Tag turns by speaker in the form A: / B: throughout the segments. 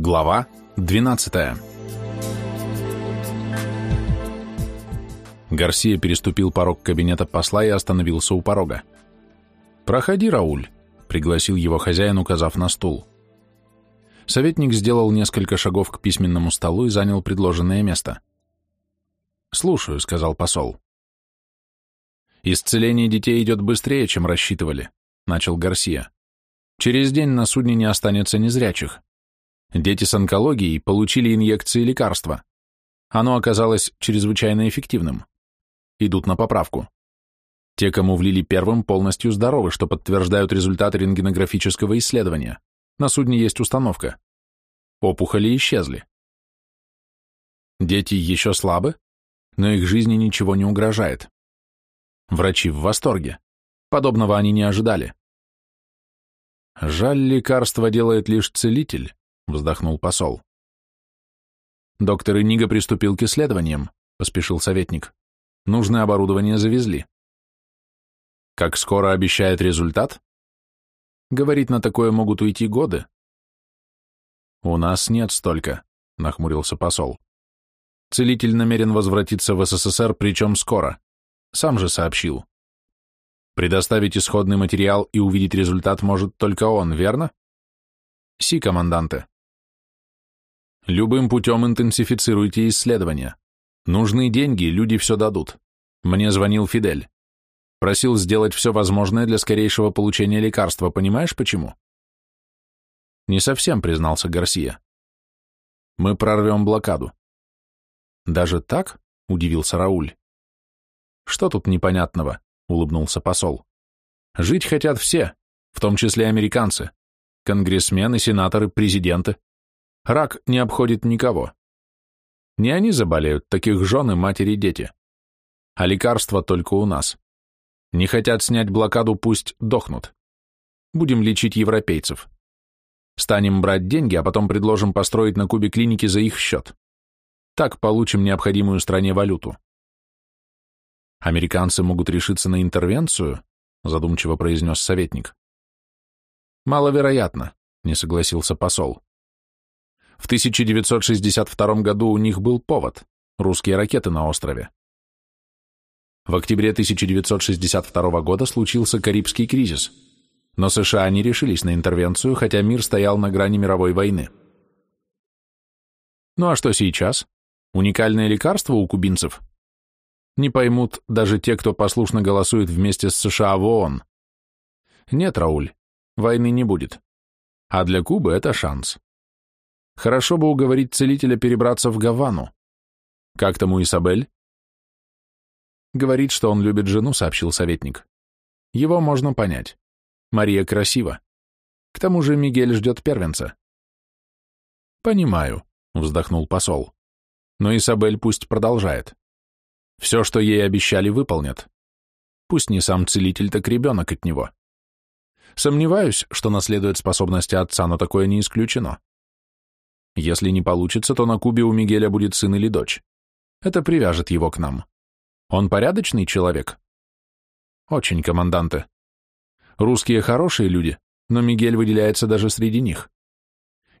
A: Глава 12 Гарсия переступил порог кабинета посла и остановился у порога. «Проходи, Рауль», — пригласил его хозяин, указав на стул. Советник сделал несколько шагов к письменному столу и занял предложенное место. «Слушаю», — сказал посол. «Исцеление детей идет быстрее, чем рассчитывали», — начал Гарсия. «Через день на судне не останется незрячих. Дети с онкологией получили инъекции лекарства. Оно оказалось чрезвычайно эффективным. Идут на поправку. Те, кому влили первым, полностью здоровы, что подтверждают результаты рентгенографического исследования. На судне есть установка. Опухоли исчезли. Дети еще слабы, но их жизни ничего не угрожает. Врачи в восторге. Подобного они не ожидали. Жаль, лекарство делает лишь целитель, вздохнул посол. Доктор Инига приступил к исследованиям, поспешил советник. Нужное оборудование завезли. Как скоро обещает результат? Говорить на такое могут уйти годы. У нас нет столько, нахмурился посол. Целитель намерен возвратиться в СССР, причем скоро. Сам же сообщил. Предоставить исходный материал и увидеть результат может только он, верно? Си, команданте. Любым путем интенсифицируйте исследования. Нужны деньги, люди все дадут. Мне звонил Фидель. Просил сделать все возможное для скорейшего получения лекарства, понимаешь почему? Не совсем, признался Гарсия. Мы прорвем блокаду. Даже так? Удивился Рауль. Что тут непонятного? Улыбнулся посол. Жить хотят все, в том числе американцы. Конгрессмены, сенаторы, президенты. Рак не обходит никого. Не они заболеют, таких жены, матери, дети. А лекарства только у нас. Не хотят снять блокаду, пусть дохнут. Будем лечить европейцев. Станем брать деньги, а потом предложим построить на Кубе клиники за их счет. Так получим необходимую стране валюту. Американцы могут решиться на интервенцию, задумчиво произнес советник. Маловероятно, не согласился посол. В 1962 году у них был повод – русские ракеты на острове. В октябре 1962 года случился Карибский кризис, но США не решились на интервенцию, хотя мир стоял на грани мировой войны. Ну а что сейчас? Уникальное лекарство у кубинцев? Не поймут даже те, кто послушно голосует вместе с США в ООН. Нет, Рауль, войны не будет. А для Кубы это шанс. Хорошо бы уговорить целителя перебраться в Гавану. Как тому Исабель? Говорит, что он любит жену, сообщил советник. Его можно понять. Мария красива. К тому же Мигель ждет первенца. Понимаю, вздохнул посол. Но Исабель пусть продолжает. Все, что ей обещали, выполнят. Пусть не сам целитель, так ребенок от него. Сомневаюсь, что наследует способности отца, но такое не исключено. Если не получится, то на Кубе у Мигеля будет сын или дочь. Это привяжет его к нам. Он порядочный человек? Очень, команданты. Русские хорошие люди, но Мигель выделяется даже среди них.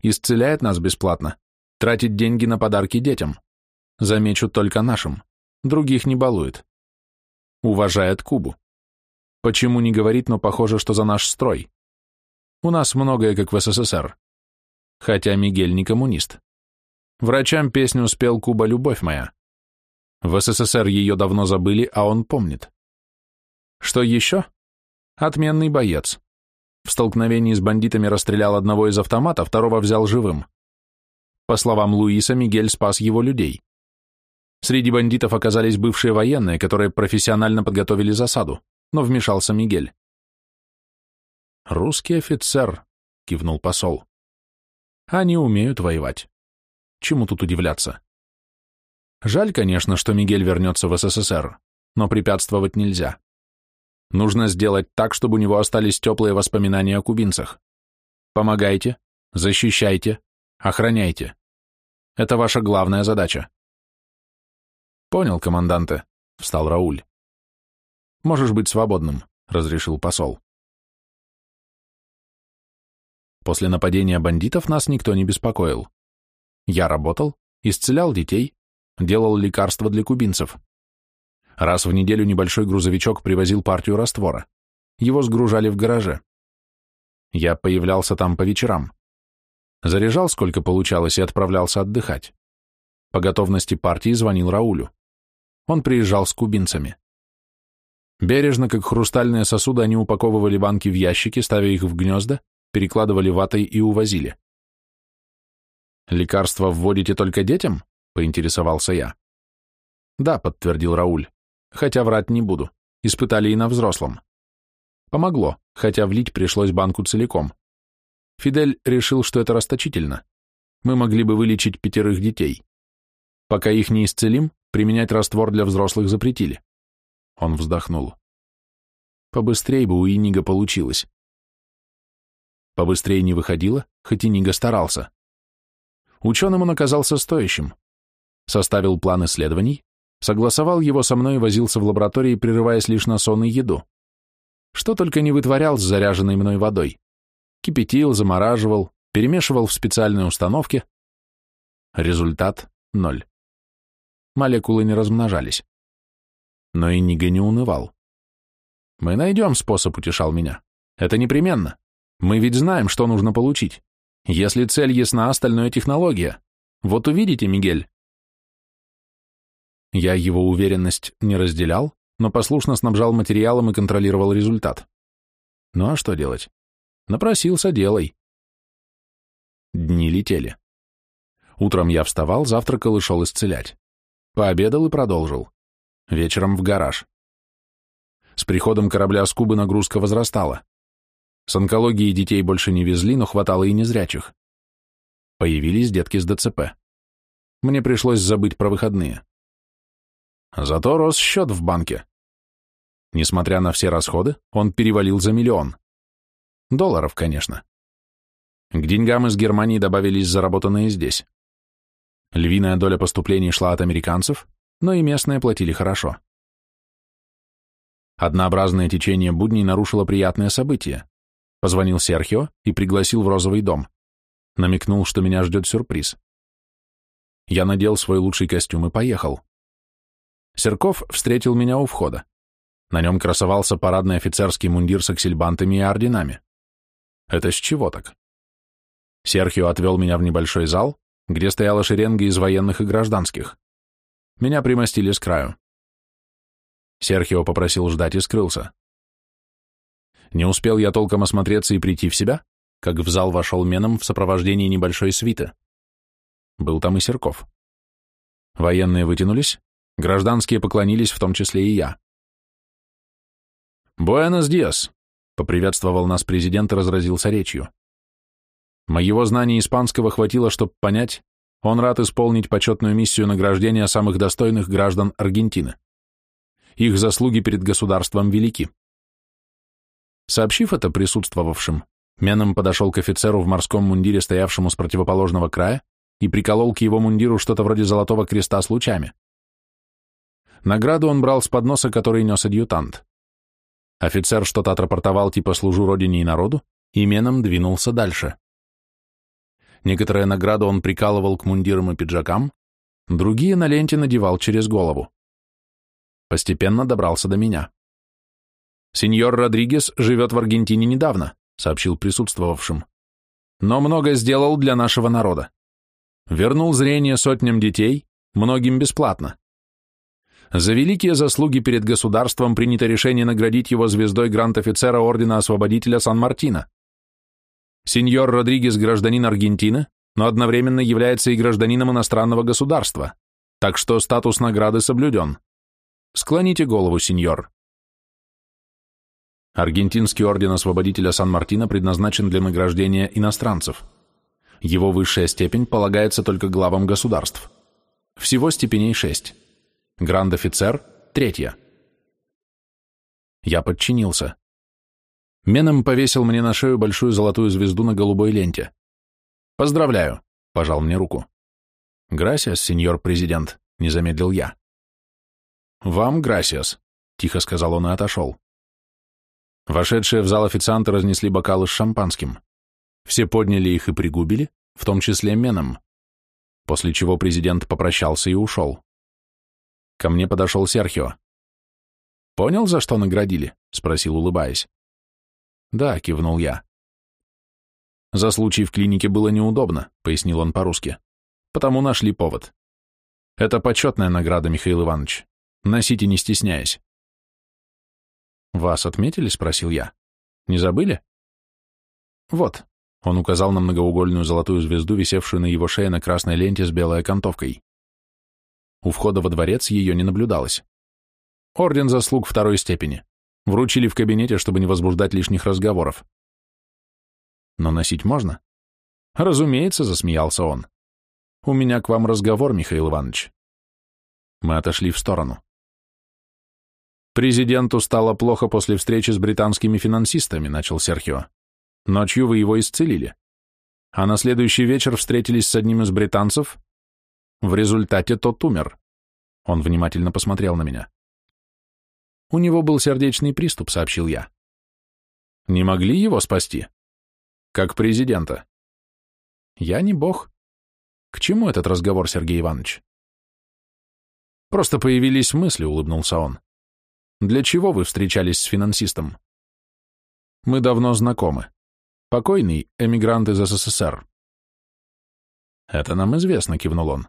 A: Исцеляет нас бесплатно, тратит деньги на подарки детям. Замечу только нашим, других не балует. Уважает Кубу. Почему не говорит, но похоже, что за наш строй. У нас многое, как в СССР хотя Мигель не коммунист. Врачам песню спел Куба «Любовь моя». В СССР ее давно забыли, а он помнит. Что еще? Отменный боец. В столкновении с бандитами расстрелял одного из автомата, второго взял живым. По словам Луиса, Мигель спас его людей. Среди бандитов оказались бывшие военные, которые профессионально подготовили засаду, но вмешался Мигель. «Русский офицер», — кивнул посол. Они умеют воевать. Чему тут удивляться? Жаль, конечно, что Мигель вернется в СССР, но препятствовать нельзя. Нужно сделать так, чтобы у него остались теплые воспоминания о кубинцах. Помогайте, защищайте, охраняйте. Это ваша главная задача. Понял, команданте, встал Рауль. Можешь быть свободным, разрешил посол. После нападения бандитов нас никто не беспокоил. Я работал, исцелял детей, делал лекарства для кубинцев. Раз в неделю небольшой грузовичок привозил партию раствора. Его сгружали в гараже. Я появлялся там по вечерам. Заряжал, сколько получалось, и отправлялся отдыхать. По готовности партии звонил Раулю. Он приезжал с кубинцами. Бережно, как хрустальные сосуды, они упаковывали банки в ящики, ставя их в гнезда, перекладывали ватой и увозили. «Лекарства вводите только детям?» — поинтересовался я. «Да», — подтвердил Рауль, — «хотя врать не буду. Испытали и на взрослом. Помогло, хотя влить пришлось банку целиком. Фидель решил, что это расточительно. Мы могли бы вылечить пятерых детей. Пока их не исцелим, применять раствор для взрослых запретили. Он вздохнул. Побыстрей бы у Инига получилось. Побыстрее не выходило, хоть и Нига старался. Ученым он оказался стоящим. Составил план исследований, согласовал его со мной и возился в лаборатории, прерываясь лишь на сон и еду. Что только не вытворял с заряженной мной водой. Кипятил, замораживал, перемешивал в специальной установке. Результат — ноль. Молекулы не размножались. Но и Нига не унывал. «Мы найдем способ», — утешал меня. «Это непременно. Мы ведь знаем, что нужно получить. Если цель ясна, остальное технология. Вот увидите, Мигель». Я его уверенность не разделял, но послушно снабжал материалом и контролировал результат. Ну а что делать? Напросился, делай. Дни летели. Утром я вставал, завтракал и шел исцелять. Пообедал и продолжил. Вечером в гараж. С приходом корабля с Кубы нагрузка возрастала. С онкологией детей больше не везли, но хватало и незрячих. Появились детки с ДЦП. Мне пришлось забыть про выходные. Зато рос счет в банке. Несмотря на все расходы, он перевалил за миллион. Долларов, конечно. К деньгам из Германии добавились заработанные здесь. Львиная доля поступлений шла от американцев, но и местные платили хорошо. Однообразное течение будней нарушило приятное событие. Позвонил Серхио и пригласил в розовый дом. Намекнул, что меня ждет сюрприз. Я надел свой лучший костюм и поехал. Серков встретил меня у входа. На нем красовался парадный офицерский мундир с аксельбантами и орденами. Это с чего так? Серхио отвел меня в небольшой зал, где стояла шеренга из военных и гражданских. Меня примостили с краю. Серхио попросил ждать и скрылся. Не успел я толком осмотреться и прийти в себя, как в зал вошел Меном в сопровождении небольшой свиты. Был там и Серков. Военные вытянулись, гражданские поклонились, в том числе и я. «Буэнос Диас», — поприветствовал нас президент и разразился речью. Моего знания испанского хватило, чтобы понять, он рад исполнить почетную миссию награждения самых достойных граждан Аргентины. Их заслуги перед государством велики. Сообщив это присутствовавшим, Меном подошел к офицеру в морском мундире, стоявшему с противоположного края, и приколол к его мундиру что-то вроде золотого креста с лучами. Награду он брал с подноса, который нес адъютант. Офицер что-то отрапортовал типа «служу родине и народу», и Меном двинулся дальше. Некоторые награды он прикалывал к мундирам и пиджакам, другие на ленте надевал через голову. Постепенно добрался до меня. «Сеньор Родригес живет в Аргентине недавно», — сообщил присутствовавшим. «Но много сделал для нашего народа. Вернул зрение сотням детей, многим бесплатно. За великие заслуги перед государством принято решение наградить его звездой грант-офицера Ордена Освободителя Сан-Мартина. Сеньор Родригес гражданин Аргентины, но одновременно является и гражданином иностранного государства, так что статус награды соблюден. Склоните голову, сеньор. Аргентинский орден освободителя Сан-Мартино предназначен для награждения иностранцев. Его высшая степень полагается только главам государств. Всего степеней шесть. Гранд-офицер – третья. Я подчинился. Меном повесил мне на шею большую золотую звезду на голубой ленте. «Поздравляю», — пожал мне руку. «Грасиас, сеньор президент», — не замедлил я. «Вам грасиас», — тихо сказал он и отошел. Вошедшие в зал официанты разнесли бокалы с шампанским. Все подняли их и пригубили, в том числе Меном, после чего президент попрощался и ушел. Ко мне подошел Серхио. «Понял, за что наградили?» — спросил, улыбаясь. «Да», — кивнул я. «За случай в клинике было неудобно», — пояснил он по-русски. «Потому нашли повод. Это почетная награда, Михаил Иванович. Носите, не стесняясь». «Вас отметили?» — спросил я. «Не забыли?» «Вот», — он указал на многоугольную золотую звезду, висевшую на его шее на красной ленте с белой окантовкой. У входа во дворец ее не наблюдалось. Орден заслуг второй степени. Вручили в кабинете, чтобы не возбуждать лишних разговоров. Но носить можно? Разумеется, засмеялся он. У меня к вам разговор, Михаил Иванович. Мы отошли в сторону. Президенту стало плохо после встречи с британскими финансистами, начал Серхио. Ночью вы его исцелили. А на следующий вечер встретились с одним из британцев. В результате тот умер. Он внимательно посмотрел на меня. У него был сердечный приступ, сообщил я. Не могли его спасти? Как президента. Я не бог. К чему этот разговор, Сергей Иванович? Просто появились мысли, улыбнулся он. Для чего вы встречались с финансистом? Мы давно знакомы. Покойный — эмигрант из СССР. Это нам известно, кивнул он.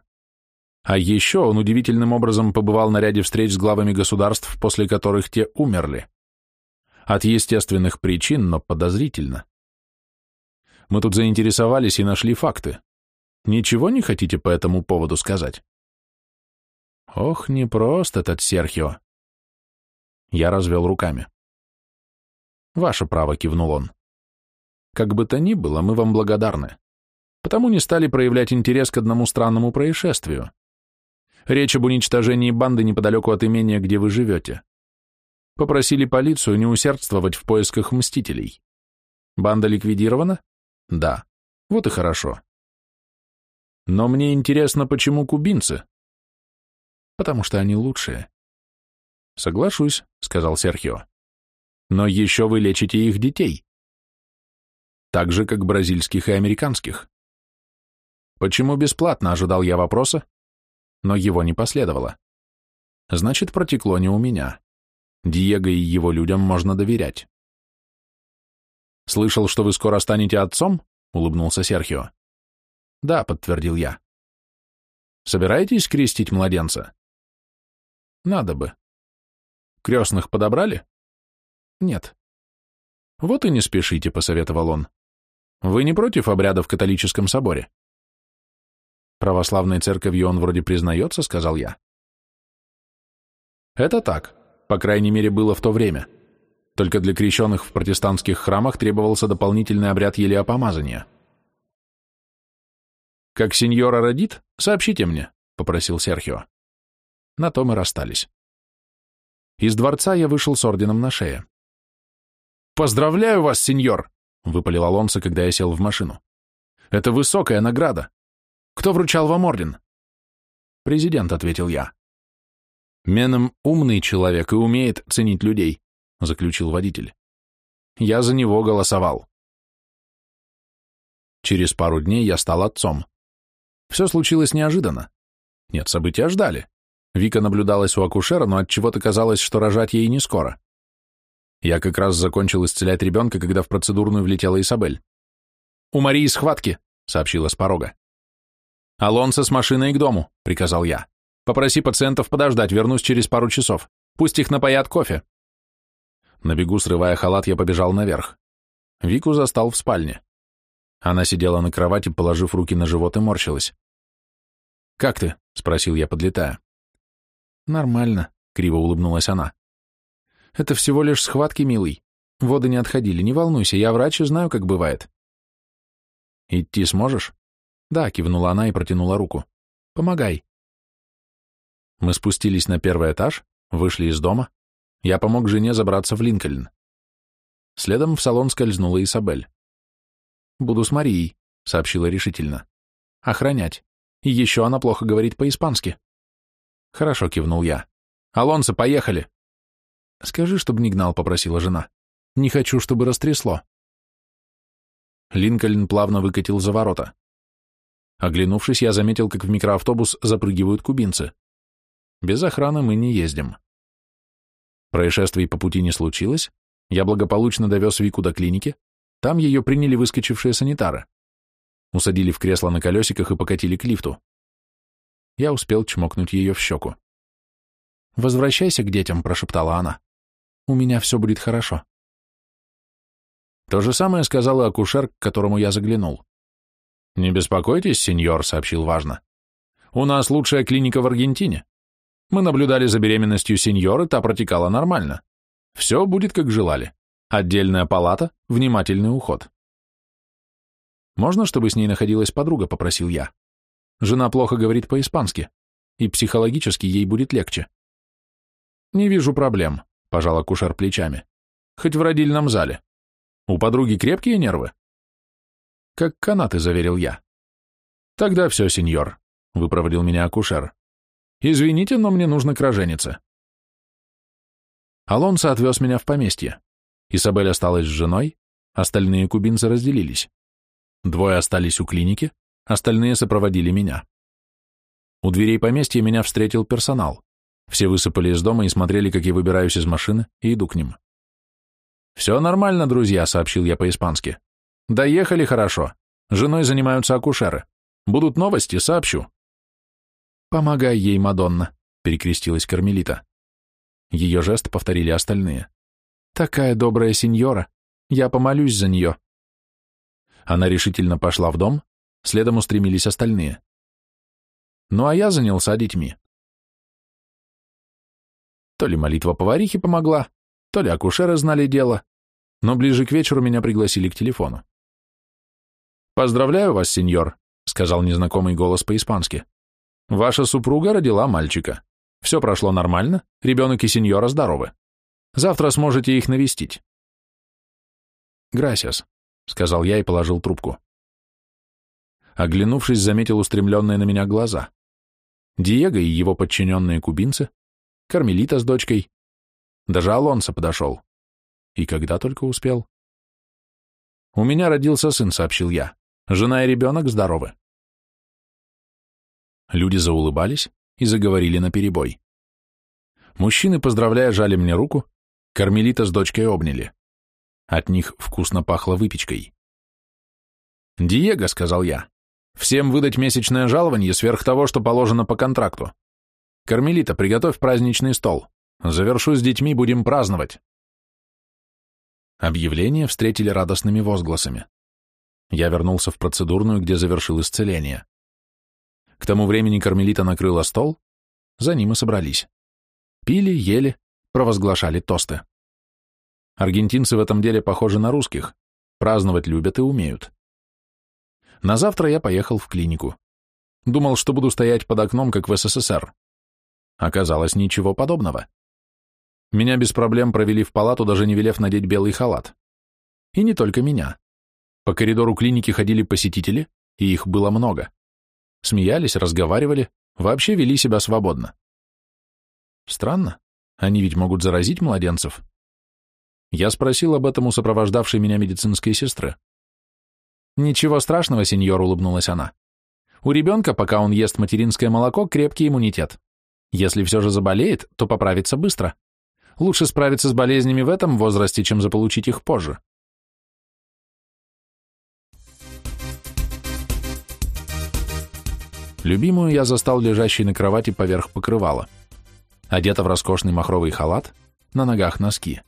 A: А еще он удивительным образом побывал на ряде встреч с главами государств, после которых те умерли. От естественных причин, но подозрительно. Мы тут заинтересовались и нашли факты. Ничего не хотите по этому поводу сказать? Ох, непрост этот Серхио. Я развел руками. Ваше право, кивнул он. Как бы то ни было, мы вам благодарны. Потому не стали проявлять интерес к одному странному происшествию. Речь об уничтожении банды неподалеку от имения, где вы живете. Попросили полицию не усердствовать в поисках мстителей. Банда ликвидирована? Да. Вот и хорошо. Но мне интересно, почему кубинцы? Потому что они лучшие. Соглашусь, сказал Серхио. Но еще вы лечите их детей. Так же, как бразильских и американских. Почему бесплатно, ожидал я вопроса, но его не последовало. Значит, протекло не у меня. Диего и его людям можно доверять. «Слышал, что вы скоро станете отцом?» — улыбнулся Серхио. «Да», — подтвердил я. «Собираетесь крестить младенца?» «Надо бы». «Крестных подобрали?» «Нет». «Вот и не спешите», — посоветовал он. «Вы не против обряда в католическом соборе?» Православной церковью он вроде признается, сказал я. Это так, по крайней мере, было в то время. Только для крещенных в протестантских храмах требовался дополнительный обряд елеопомазания. «Как сеньора родит, сообщите мне», — попросил Серхио. На то мы расстались. Из дворца я вышел с орденом на шее. «Поздравляю вас, сеньор!» — выпалил Алонсо, когда я сел в машину. «Это высокая награда. Кто вручал вам орден?» «Президент», — ответил я. «Меном умный человек и умеет ценить людей», — заключил водитель. «Я за него голосовал». Через пару дней я стал отцом. Все случилось неожиданно. Нет, события ждали. Вика наблюдалась у акушера, но от чего то казалось, что рожать ей не скоро. Я как раз закончил исцелять ребенка, когда в процедурную влетела Изабель. «У Марии схватки», — сообщила с порога. «Алонсо с машиной к дому», — приказал я. «Попроси пациентов подождать, вернусь через пару часов. Пусть их напоят кофе». На бегу, срывая халат, я побежал наверх. Вику застал в спальне. Она сидела на кровати, положив руки на живот и морщилась. «Как ты?» — спросил я, подлетая. «Нормально», — криво улыбнулась она. «Это всего лишь схватки, милый. Воды не отходили, не волнуйся, я врач и знаю, как бывает». «Идти сможешь?» «Да», — кивнула она и протянула руку. «Помогай». Мы спустились на первый этаж, вышли из дома. Я помог жене забраться в Линкольн. Следом в салон скользнула Исабель. «Буду с Марией», — сообщила решительно. «Охранять. И еще она плохо говорит по-испански». «Хорошо», — кивнул я. «Алонсо, поехали!» «Скажи, чтобы не гнал», — попросила жена. «Не хочу, чтобы растрясло». Линкольн плавно выкатил за ворота. Оглянувшись, я заметил, как в микроавтобус запрыгивают кубинцы. Без охраны мы не ездим. Происшествий по пути не случилось, я благополучно довез Вику до клиники, там ее приняли выскочившие санитары. Усадили в кресло на колесиках и покатили к лифту. Я успел чмокнуть ее в щеку. «Возвращайся к детям», — прошептала она. «У меня все будет хорошо». То же самое сказала акушер, к которому я заглянул. «Не беспокойтесь, сеньор», — сообщил важно. «У нас лучшая клиника в Аргентине. Мы наблюдали за беременностью сеньоры, та протекала нормально. Все будет, как желали. Отдельная палата, внимательный уход». «Можно, чтобы с ней находилась подруга?» — попросил я. «Жена плохо говорит по-испански, и психологически ей будет легче». «Не вижу проблем», — пожал акушер плечами. «Хоть в родильном зале. У подруги крепкие нервы?» «Как канаты», — заверил я. «Тогда все, сеньор», — выпроводил меня акушер. «Извините, но мне нужно к роженице». Алонсо отвез меня в поместье. Изабель осталась с женой, остальные кубинцы разделились. Двое остались у клиники, остальные сопроводили меня. У дверей поместья меня встретил персонал. Все высыпали из дома и смотрели, как я выбираюсь из машины и иду к ним. «Все нормально, друзья», — сообщил я по-испански. «Доехали хорошо. Женой занимаются акушеры. Будут новости, сообщу». «Помогай ей, Мадонна», — перекрестилась Кармелита. Ее жест повторили остальные. «Такая добрая сеньора. Я помолюсь за нее». Она решительно пошла в дом, следом устремились остальные. Ну а я занялся детьми. То ли молитва поварихи помогла, то ли акушеры знали дело, но ближе к вечеру меня пригласили к телефону. «Поздравляю вас, сеньор», — сказал незнакомый голос по-испански. «Ваша супруга родила мальчика. Все прошло нормально, ребенок и сеньора здоровы. Завтра сможете их навестить». «Грасиас», — сказал я и положил трубку. Оглянувшись, заметил устремленные на меня глаза. Диего и его подчиненные кубинцы, Кармелита с дочкой, даже Алонсо подошел. И когда только успел. «У меня родился сын», — сообщил я. «Жена и ребенок здоровы». Люди заулыбались и заговорили наперебой. Мужчины, поздравляя, жали мне руку, Кармелита с дочкой обняли. От них вкусно пахло выпечкой. «Диего», — сказал я, — «всем выдать месячное жалование сверх того, что положено по контракту. Кармелита, приготовь праздничный стол. Завершу с детьми, будем праздновать. Объявление встретили радостными возгласами. Я вернулся в процедурную, где завершил исцеление. К тому времени кармелита накрыла стол, за ним и собрались. Пили, ели, провозглашали тосты. Аргентинцы в этом деле похожи на русских, праздновать любят и умеют. На завтра я поехал в клинику. Думал, что буду стоять под окном, как в СССР. Оказалось, ничего подобного. Меня без проблем провели в палату, даже не велев надеть белый халат. И не только меня. По коридору клиники ходили посетители, и их было много. Смеялись, разговаривали, вообще вели себя свободно. Странно, они ведь могут заразить младенцев. Я спросил об этом у сопровождавшей меня медицинской сестры. «Ничего страшного, сеньор», — улыбнулась она. «У ребенка, пока он ест материнское молоко, крепкий иммунитет. Если все же заболеет, то поправится быстро. Лучше справиться с болезнями в этом возрасте, чем заполучить их позже. Любимую я застал лежащей на кровати поверх покрывала. Одета в роскошный махровый халат, на ногах носки.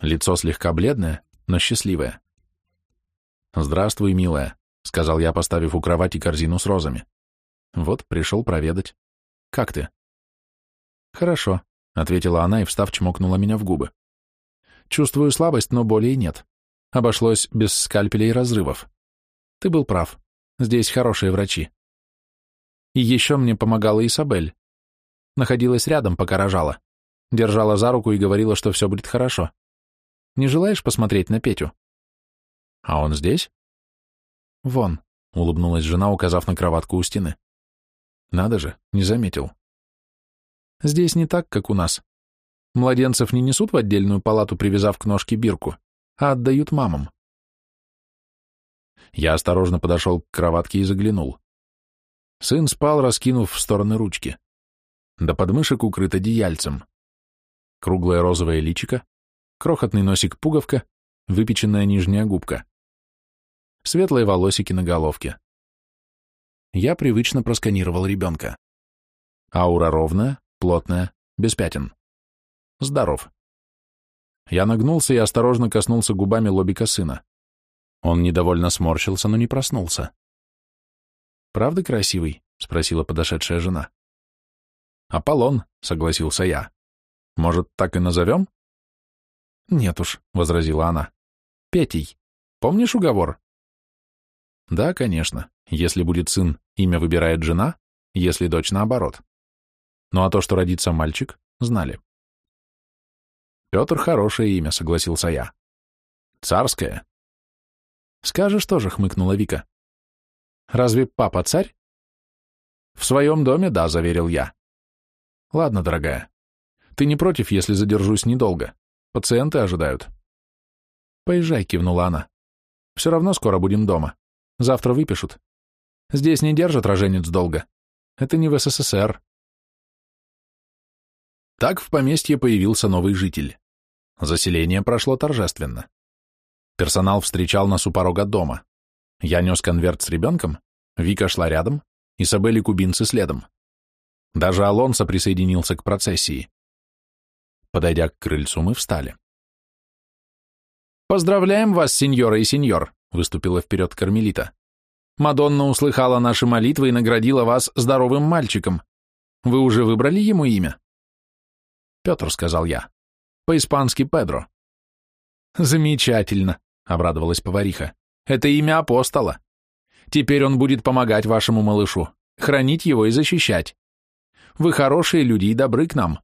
A: Лицо слегка бледное, но счастливое. «Здравствуй, милая», — сказал я, поставив у кровати корзину с розами. «Вот, пришел проведать. Как ты?» «Хорошо ответила она и, встав, чмокнула меня в губы. Чувствую слабость, но боли нет. Обошлось без скальпелей и разрывов. Ты был прав. Здесь хорошие врачи. И еще мне помогала Исабель. Находилась рядом, пока рожала. Держала за руку и говорила, что все будет хорошо. Не желаешь посмотреть на Петю? А он здесь? Вон, улыбнулась жена, указав на кроватку у стены. Надо же, не заметил. Здесь не так, как у нас. Младенцев не несут в отдельную палату, привязав к ножке бирку, а отдают мамам. Я осторожно подошел к кроватке и заглянул. Сын спал, раскинув в стороны ручки. До подмышек укрыт одеяльцем. Круглое розовое личико, крохотный носик-пуговка, выпеченная нижняя губка. Светлые волосики на головке. Я привычно просканировал ребенка. Аура ровная, плотная, без пятен. Здоров. Я нагнулся и осторожно коснулся губами лобика сына. Он недовольно сморщился, но не проснулся. «Правда красивый?» — спросила подошедшая жена. «Аполлон», — согласился я. «Может, так и назовем?» «Нет уж», — возразила она. «Петей. Помнишь уговор?» «Да, конечно. Если будет сын, имя выбирает жена, если дочь наоборот. Ну а то, что родится мальчик, знали». «Петр — хорошее имя», — согласился я. «Царское». «Скажешь тоже», — хмыкнула Вика. «Разве папа царь?» «В своем доме, да», — заверил я. «Ладно, дорогая. Ты не против, если задержусь недолго? Пациенты ожидают». «Поезжай», — кивнула она. «Все равно скоро будем дома. Завтра выпишут. Здесь не держат роженец долго. Это не в СССР». Так в поместье появился новый житель. Заселение прошло торжественно. Персонал встречал нас у порога дома. Я нес конверт с ребенком, Вика шла рядом, Изабель и кубинцы следом. Даже Алонсо присоединился к процессии. Подойдя к крыльцу, мы встали. «Поздравляем вас, сеньора и сеньор», — выступила вперед Кармелита. «Мадонна услыхала наши молитвы и наградила вас здоровым мальчиком. Вы уже выбрали ему имя?» Петр, сказал я. По-испански Педро. Замечательно, обрадовалась повариха. Это имя апостола. Теперь он будет помогать вашему малышу, хранить его и защищать. Вы хорошие люди и добры к нам.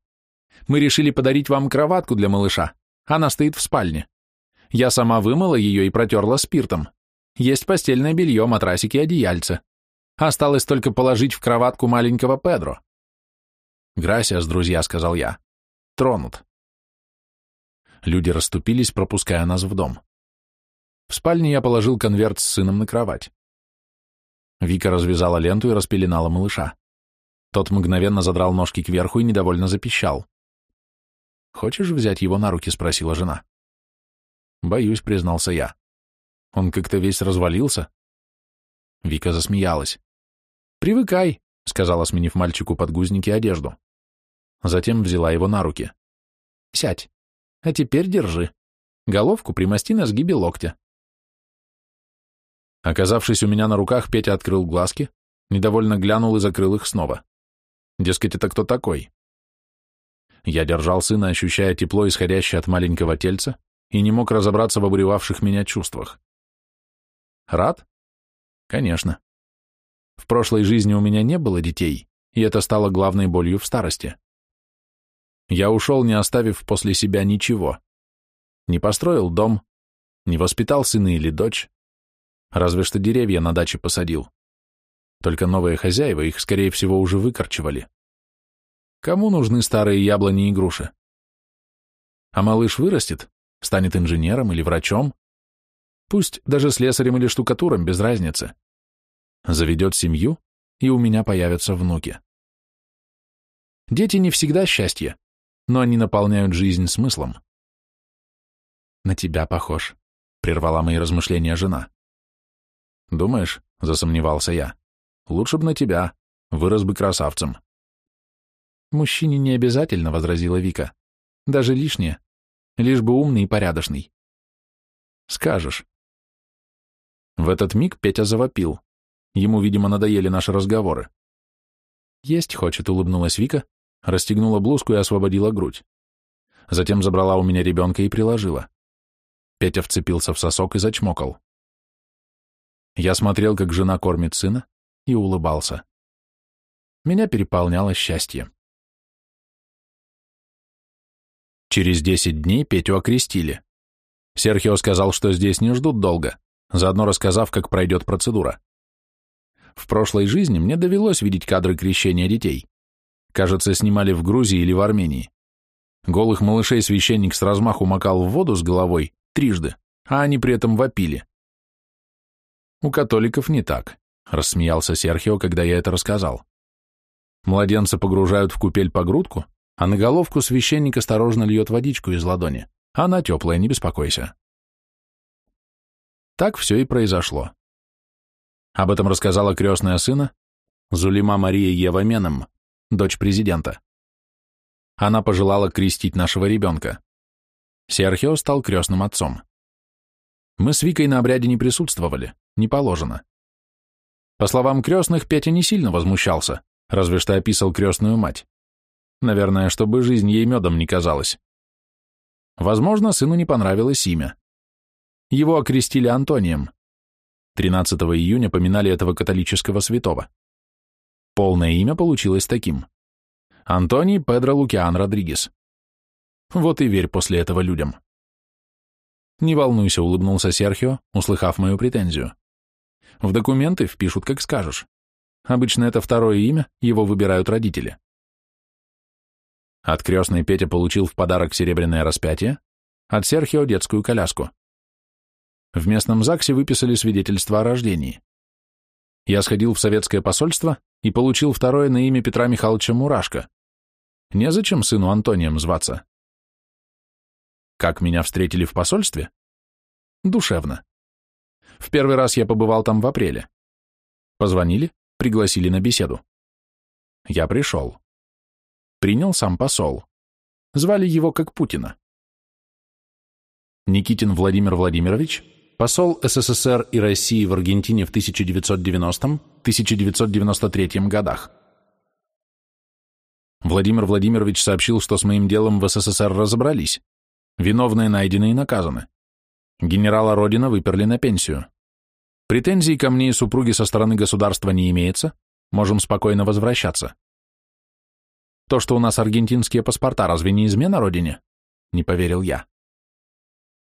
A: Мы решили подарить вам кроватку для малыша. Она стоит в спальне. Я сама вымыла ее и протерла спиртом. Есть постельное белье, матрасики и одеяльце. Осталось только положить в кроватку маленького Педро. «Грасиас, друзья», — сказал я тронут. Люди расступились, пропуская нас в дом. В спальне я положил конверт с сыном на кровать. Вика развязала ленту и распеленала малыша. Тот мгновенно задрал ножки кверху и недовольно запищал. «Хочешь взять его на руки?» — спросила жена. «Боюсь», — признался я. «Он как-то весь развалился». Вика засмеялась. «Привыкай», — сказала, сменив мальчику подгузники и одежду. Затем взяла его на руки. «Сядь. А теперь держи. Головку примости на сгибе локтя». Оказавшись у меня на руках, Петя открыл глазки, недовольно глянул и закрыл их снова. Дескать, это кто такой? Я держал сына, ощущая тепло, исходящее от маленького тельца, и не мог разобраться в обуревавших меня чувствах. Рад? Конечно. В прошлой жизни у меня не было детей, и это стало главной болью в старости. Я ушел, не оставив после себя ничего. Не построил дом, не воспитал сына или дочь, разве что деревья на даче посадил. Только новые хозяева их, скорее всего, уже выкорчевали. Кому нужны старые яблони и груши? А малыш вырастет, станет инженером или врачом, пусть даже слесарем или штукатуром, без разницы. Заведет семью, и у меня появятся внуки. Дети не всегда счастье, но они наполняют жизнь смыслом. «На тебя похож», — прервала мои размышления жена. «Думаешь?» — засомневался я. «Лучше бы на тебя. Вырос бы красавцем». «Мужчине не обязательно», — возразила Вика. «Даже лишнее. Лишь бы умный и порядочный». «Скажешь». В этот миг Петя завопил. Ему, видимо, надоели наши разговоры. «Есть хочет», — улыбнулась Вика, расстегнула блузку и освободила грудь. Затем забрала у меня ребенка и приложила. Петя вцепился в сосок и зачмокал. Я смотрел, как жена кормит сына, и улыбался. Меня переполняло счастье. Через десять дней Петю окрестили. Серхио сказал, что здесь не ждут долго, заодно рассказав, как пройдет процедура. В прошлой жизни мне довелось видеть кадры крещения детей. Кажется, снимали в Грузии или в Армении. Голых малышей священник с размаху макал в воду с головой трижды, а они при этом вопили. У католиков не так, рассмеялся Серхио, когда я это рассказал. Младенца погружают в купель по грудку, а на головку священник осторожно льет водичку из ладони. Она теплая, не беспокойся. Так все и произошло. Об этом рассказала крестная сына, Зулима Мария Ева Меном, дочь президента. Она пожелала крестить нашего ребенка. Серхио стал крестным отцом. Мы с Викой на обряде не присутствовали, не положено. По словам крестных, Петя не сильно возмущался, разве что описал крестную мать. Наверное, чтобы жизнь ей медом не казалась. Возможно, сыну не понравилось имя. Его окрестили Антонием. 13 июня поминали этого католического святого. Полное имя получилось таким. Антоний Педро Лукиан Родригес. Вот и верь после этого людям. Не волнуйся, улыбнулся Серхио, услыхав мою претензию. В документы впишут, как скажешь. Обычно это второе имя, его выбирают родители. От крестной Петя получил в подарок серебряное распятие, от Серхио детскую коляску. В местном ЗАГСе выписали свидетельство о рождении. Я сходил в советское посольство и получил второе на имя Петра Михайловича Мурашко. Незачем сыну Антонием зваться. Как меня встретили в посольстве? Душевно. В первый раз я побывал там в апреле. Позвонили, пригласили на беседу. Я пришел принял сам посол. Звали его как Путина. Никитин Владимир Владимирович, посол СССР и России в Аргентине в 1990-1993 годах. Владимир Владимирович сообщил, что с моим делом в СССР разобрались. Виновные найдены и наказаны. Генерала Родина выперли на пенсию. Претензий ко мне и супруге со стороны государства не имеется, можем спокойно возвращаться. То, что у нас аргентинские паспорта, разве не измена родине? Не поверил я.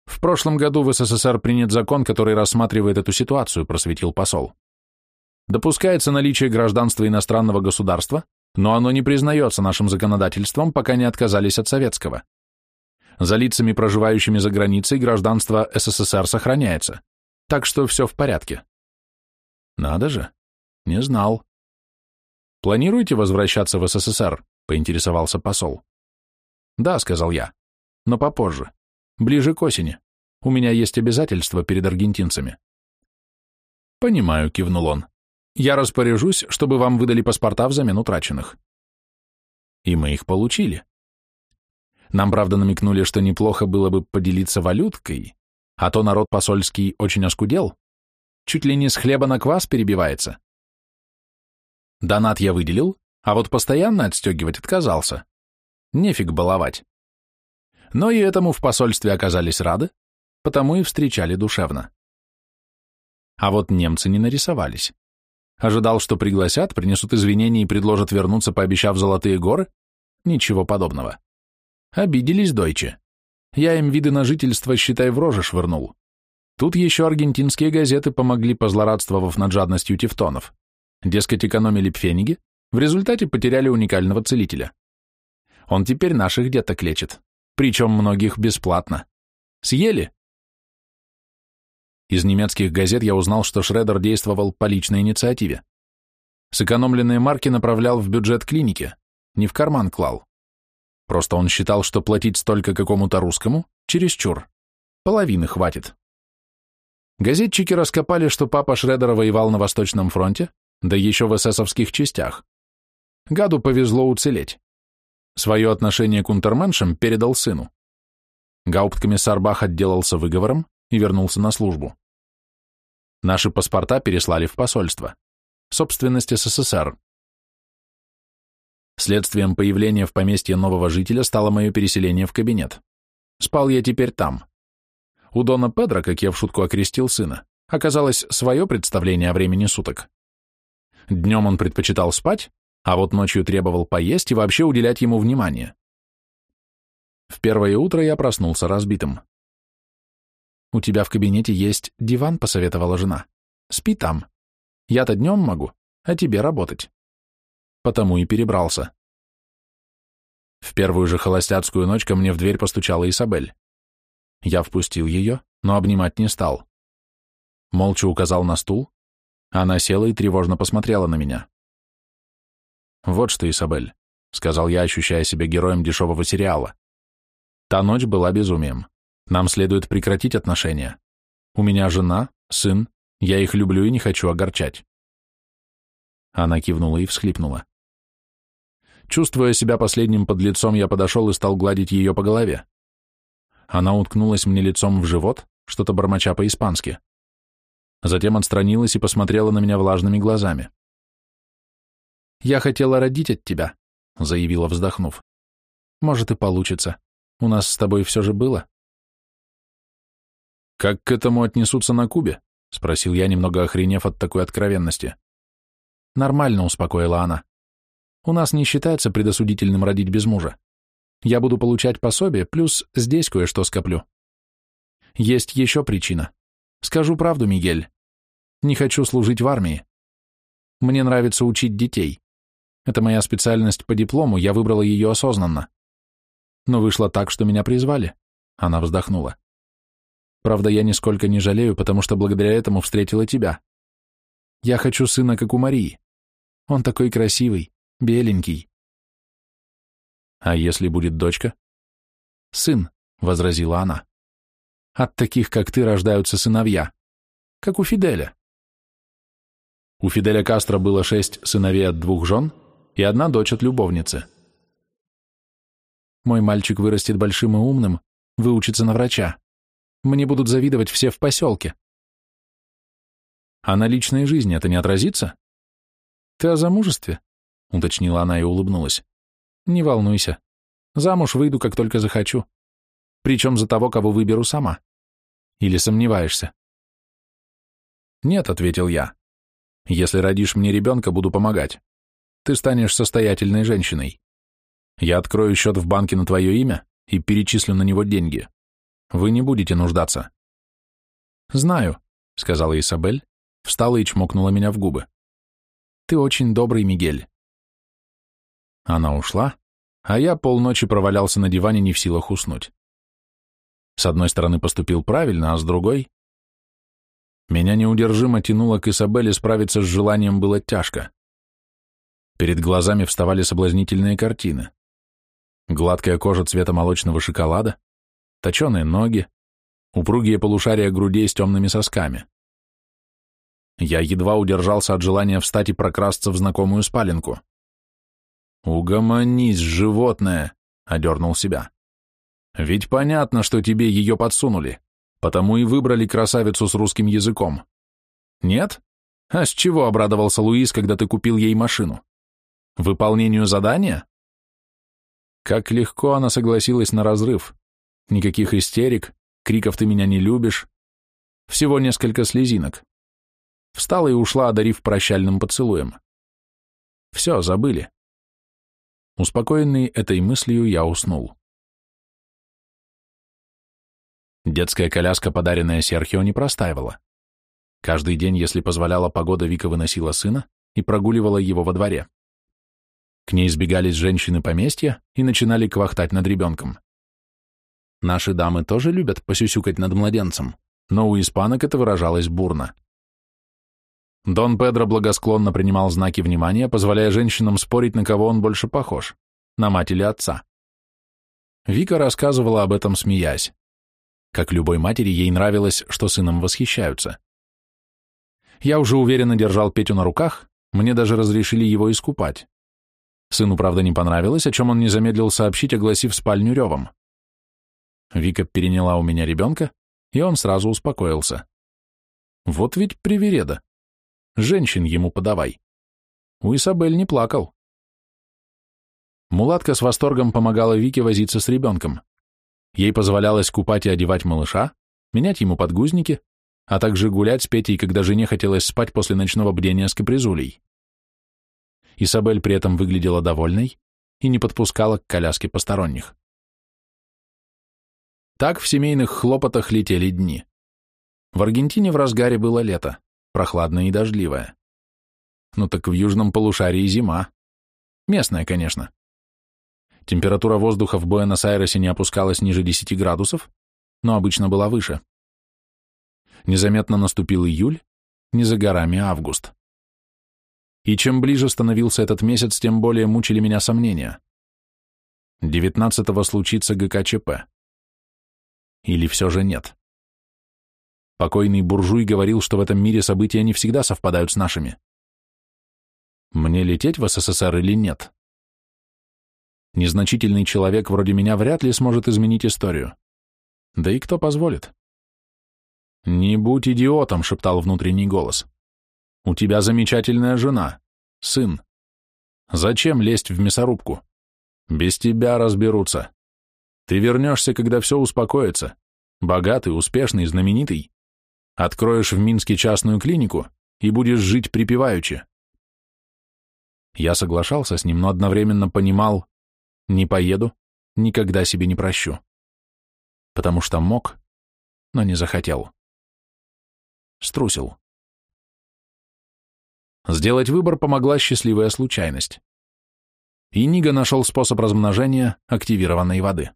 A: В прошлом году в СССР принят закон, который рассматривает эту ситуацию, просветил посол. Допускается наличие гражданства иностранного государства, но оно не признается нашим законодательством, пока не отказались от советского. За лицами, проживающими за границей, гражданство СССР сохраняется. Так что все в порядке. Надо же. Не знал. Планируете возвращаться в СССР? — поинтересовался посол. «Да», — сказал я, — «но попозже, ближе к осени. У меня есть обязательства перед аргентинцами». «Понимаю», — кивнул он. «Я распоряжусь, чтобы вам выдали паспорта взамен утраченных». И мы их получили. Нам, правда, намекнули, что неплохо было бы поделиться валюткой, а то народ посольский очень оскудел, чуть ли не с хлеба на квас перебивается. Донат я выделил, а вот постоянно отстегивать отказался. Нефиг баловать. Но и этому в посольстве оказались рады, потому и встречали душевно. А вот немцы не нарисовались. Ожидал, что пригласят, принесут извинения и предложат вернуться, пообещав золотые горы? Ничего подобного. Обиделись дойче. Я им виды на жительство, считай, в роже швырнул. Тут еще аргентинские газеты помогли, позлорадствовав над жадностью тевтонов. Дескать, экономили пфениги, в результате потеряли уникального целителя. Он теперь наших деток лечит, причем многих бесплатно. Съели? Из немецких газет я узнал, что Шредер действовал по личной инициативе. Сэкономленные марки направлял в бюджет клиники, не в карман клал. Просто он считал, что платить столько какому-то русскому чересчур. Половины хватит. Газетчики раскопали, что папа Шредера воевал на Восточном фронте, да еще в эсэсовских частях. Гаду повезло уцелеть. Свое отношение к унтерменшам передал сыну. Гаупткомиссар Бах отделался выговором и вернулся на службу. Наши паспорта переслали в посольство. Собственность СССР. Следствием появления в поместье нового жителя стало мое переселение в кабинет. Спал я теперь там. У Дона Педро, как я в шутку окрестил сына, оказалось свое представление о времени суток. Днем он предпочитал спать, а вот ночью требовал поесть и вообще уделять ему внимание. В первое утро я проснулся разбитым. «У тебя в кабинете есть диван», — посоветовала жена. «Спи там. Я-то днем могу, а тебе работать». Потому и перебрался. В первую же холостяцкую ночь ко мне в дверь постучала Изабель. Я впустил ее, но обнимать не стал. молча указал на стул, она села и тревожно посмотрела на меня. «Вот что, Исабель», — сказал я, ощущая себя героем дешевого сериала. «Та ночь была безумием. Нам следует прекратить отношения. У меня жена, сын, я их люблю и не хочу огорчать». Она кивнула и всхлипнула. Чувствуя себя последним подлецом, я подошел и стал гладить ее по голове. Она уткнулась мне лицом в живот, что-то бормоча по-испански. Затем отстранилась и посмотрела на меня влажными глазами. «Я хотела родить от тебя», — заявила, вздохнув. «Может, и получится. У нас с тобой все же было». «Как к этому отнесутся на Кубе?» — спросил я, немного охренев от такой откровенности. «Нормально», — успокоила она. «У нас не считается предосудительным родить без мужа. Я буду получать пособие, плюс здесь кое-что скоплю. Есть еще причина. Скажу правду, Мигель. Не хочу служить в армии. Мне нравится учить детей. Это моя специальность по диплому, я выбрала ее осознанно. Но вышло так, что меня призвали. Она вздохнула. Правда, я нисколько не жалею, потому что благодаря этому встретила тебя. Я хочу сына, как у Марии. Он такой красивый, беленький. А если будет дочка? Сын, — возразила она. От таких, как ты, рождаются сыновья. Как у Фиделя. У Фиделя Кастро было шесть сыновей от двух жен и одна дочь от любовницы. Мой мальчик вырастет большим и умным, выучится на врача. Мне будут завидовать все в поселке. А на личной жизни это не отразится? Ты о замужестве? — уточнила она и улыбнулась. Не волнуйся. Замуж выйду, как только захочу. Причем за того, кого выберу сама. Или сомневаешься? Нет, ответил я. Если родишь мне ребенка, буду помогать. Ты станешь состоятельной женщиной. Я открою счет в банке на твое имя и перечислю на него деньги. Вы не будете нуждаться. Знаю, сказала Исабель, встала и чмокнула меня в губы. Ты очень добрый, Мигель. Она ушла, а я полночи провалялся на диване не в силах уснуть. С одной стороны поступил правильно, а с другой... Меня неудержимо тянуло к Изабелле справиться с желанием было тяжко. Перед глазами вставали соблазнительные картины. Гладкая кожа цвета молочного шоколада, точеные ноги, упругие полушария грудей с темными сосками. Я едва удержался от желания встать и прокрасться в знакомую спаленку. «Угомонись, животное!» — одернул себя. «Ведь понятно, что тебе ее подсунули, потому и выбрали красавицу с русским языком. Нет? А с чего обрадовался Луис, когда ты купил ей машину? Выполнению задания?» Как легко она согласилась на разрыв. Никаких истерик, криков «ты меня не любишь». Всего несколько слезинок. Встала и ушла, одарив прощальным поцелуем. Все, забыли. Успокоенный этой мыслью, я уснул. Детская коляска, подаренная Серхио, не простаивала. Каждый день, если позволяла погода, Вика выносила сына и прогуливала его во дворе. К ней сбегались женщины поместья и начинали квахтать над ребенком. Наши дамы тоже любят посюсюкать над младенцем, но у испанок это выражалось бурно. Дон Педро благосклонно принимал знаки внимания, позволяя женщинам спорить, на кого он больше похож, на мать или отца. Вика рассказывала об этом, смеясь. Как любой матери, ей нравилось, что сыном восхищаются. Я уже уверенно держал Петю на руках, мне даже разрешили его искупать. Сыну, правда, не понравилось, о чем он не замедлил сообщить, огласив спальню ревом. Вика переняла у меня ребенка, и он сразу успокоился. Вот ведь привереда. Женщин ему подавай. У Исабель не плакал. Мулатка с восторгом помогала Вике возиться с ребенком. Ей позволялось купать и одевать малыша, менять ему подгузники, а также гулять с Петей, когда жене хотелось спать после ночного бдения с капризулей. Исабель при этом выглядела довольной и не подпускала к коляске посторонних. Так в семейных хлопотах летели дни. В Аргентине в разгаре было лето прохладная и дождливая. Ну так в южном полушарии зима. Местная, конечно. Температура воздуха в Буэнос-Айресе не опускалась ниже 10 градусов, но обычно была выше. Незаметно наступил июль, не за горами август. И чем ближе становился этот месяц, тем более мучили меня сомнения. Девятнадцатого случится ГКЧП. Или все же нет. Покойный буржуй говорил, что в этом мире события не всегда совпадают с нашими. Мне лететь в СССР или нет? Незначительный человек вроде меня вряд ли сможет изменить историю. Да и кто позволит? «Не будь идиотом», — шептал внутренний голос. «У тебя замечательная жена, сын. Зачем лезть в мясорубку? Без тебя разберутся. Ты вернешься, когда все успокоится. Богатый, успешный, знаменитый. Откроешь в Минске частную клинику и будешь жить припеваючи». Я соглашался с ним, но одновременно понимал, не поеду, никогда себе не прощу. Потому что мог, но не захотел. Струсил. Сделать выбор помогла счастливая случайность. И Нига нашел способ размножения активированной воды.